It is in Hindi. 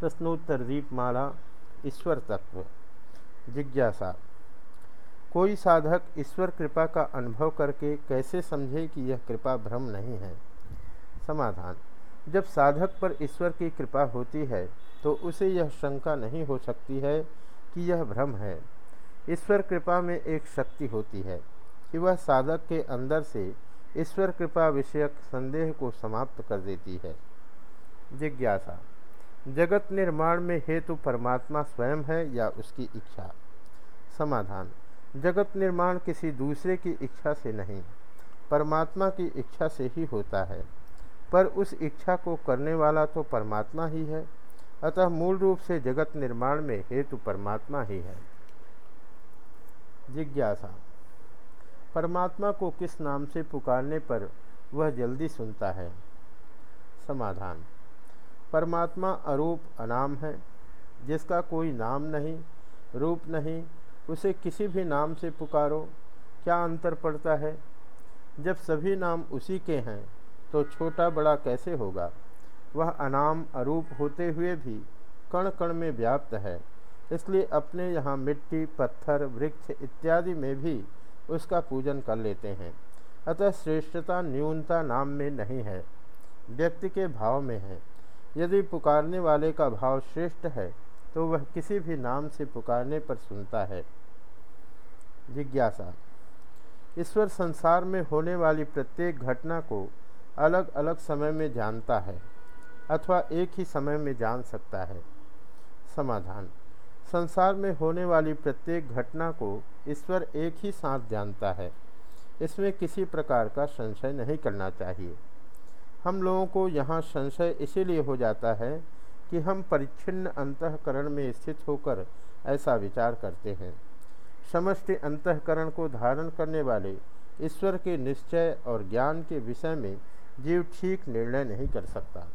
प्रश्नोत्तर दीपमाला, ईश्वर तत्व। जिज्ञासा। कोई साधक ईश्वर कृपा का अनुभव करके कैसे समझे कि यह कृपा भ्रम नहीं है? समाधान। जब साधक पर ईश्वर की कृपा होती है तो उसे यह शंका नहीं हो सकती है कि यह भ्रम है। ईश्वर कृपा में एक शक्ति होती है कि वह साधक के अंदर से ईश्वर कृपा विषयक संदेह को समाप्त कर देती है। जिज्ञासा। जगत निर्माण में हेतु परमात्मा स्वयं है या उसकी इच्छा? समाधान। जगत निर्माण किसी दूसरे की इच्छा से नहीं, परमात्मा की इच्छा से ही होता है। पर उस इच्छा को करने वाला तो परमात्मा ही है, अतः मूल रूप से जगत निर्माण में हेतु परमात्मा ही है। जिज्ञासा। परमात्मा को किस नाम से पुकारने पर वह जल्दी सुनता है? समाधान। परमात्मा अरूप अनाम है, जिसका कोई नाम नहीं, रूप नहीं, उसे किसी भी नाम से पुकारो, क्या अंतर पड़ता है? जब सभी नाम उसी के हैं तो छोटा बड़ा कैसे होगा? वह अनाम अरूप होते हुए भी कण कण में व्याप्त है, इसलिए अपने यहाँ मिट्टी, पत्थर, वृक्ष इत्यादि में भी उसका पूजन कर लेते हैं। अतः श्रेष्ठता न्यूनता नाम में नहीं है, व्यक्ति के भाव में है। यदि पुकारने वाले का भाव श्रेष्ठ है तो वह किसी भी नाम से पुकारने पर सुनता है। जिज्ञासा। ईश्वर संसार में होने वाली प्रत्येक घटना को अलग अलग समय में जानता है, अथवा एक ही समय में जान सकता है। समाधान। संसार में होने वाली प्रत्येक घटना को ईश्वर एक ही साथ जानता है। इसमें किसी प्रकार का संशय नहीं करना चाहिए। हम लोगों को यहाँ संशय इसीलिए हो जाता है कि हम परिच्छिन्न अंतकरण में स्थित होकर ऐसा विचार करते हैं। समष्टि अंतकरण को धारण करने वाले ईश्वर के निश्चय और ज्ञान के विषय में जीव ठीक निर्णय नहीं कर सकता।